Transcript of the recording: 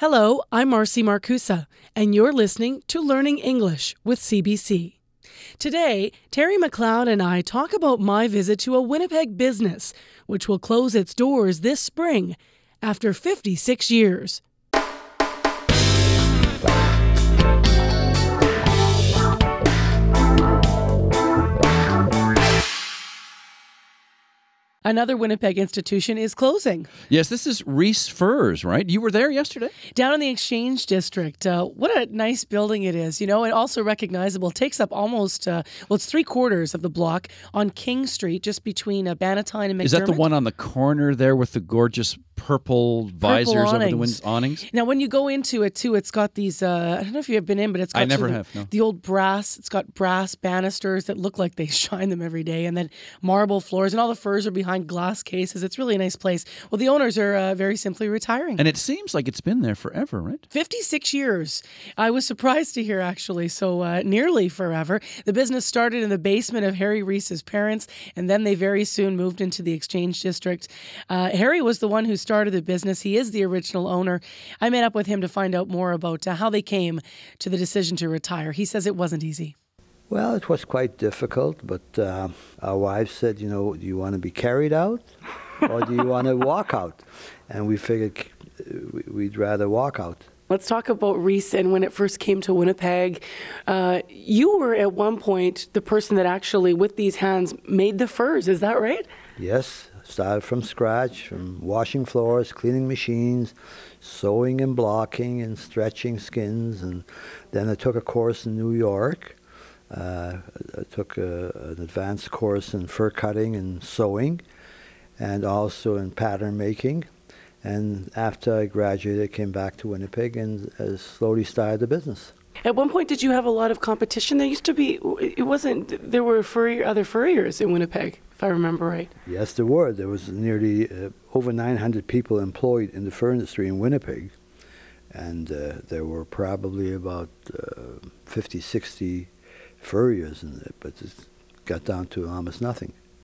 Hello, I'm Marcy Markusa, and you're listening to Learning English with CBC. Today, Terry McLeod and I talk about my visit to a Winnipeg business, which will close its doors this spring after 56 years. Another Winnipeg institution is closing. Yes, this is Reese Furs, right? You were there yesterday? Down in the Exchange District. Uh, what a nice building it is, you know, and also recognizable. It takes up almost, uh, well, it's three quarters of the block on King Street, just between uh, Bannatyne and McDermot. Is that the one on the corner there with the gorgeous purple visors Purple over the awnings. winds, awnings? Now, when you go into it too, it's got these. Uh, I don't know if you've been in, but it's got I never the, have, no. the old brass. It's got brass banisters that look like they shine them every day, and then marble floors, and all the furs are behind glass cases. It's really a nice place. Well, the owners are uh, very simply retiring. And it seems like it's been there forever, right? 56 years. I was surprised to hear actually, so uh, nearly forever. The business started in the basement of Harry Reese's parents, and then they very soon moved into the Exchange District. Uh, Harry was the one who started the business. He is the original owner. I met up with him to find out more about uh, how they came to the decision to retire. He says it wasn't easy. Well, it was quite difficult, but uh, our wife said, you know, do you want to be carried out or do you want to walk out? And we figured uh, we'd rather walk out. Let's talk about Reese and when it first came to Winnipeg. Uh, you were at one point the person that actually, with these hands, made the furs. Is that right? Yes, started from scratch, from washing floors, cleaning machines, sewing and blocking and stretching skins. And then I took a course in New York. Uh, I took a, an advanced course in fur cutting and sewing, and also in pattern making. And after I graduated, I came back to Winnipeg and uh, slowly started the business. At one point, did you have a lot of competition? There used to be. It wasn't. There were furrier, other furriers in Winnipeg, if I remember right. Yes, there were. There was nearly uh, over 900 people employed in the fur industry in Winnipeg, and uh, there were probably about uh, 50, 60 furriers in it, but it got down to almost nothing.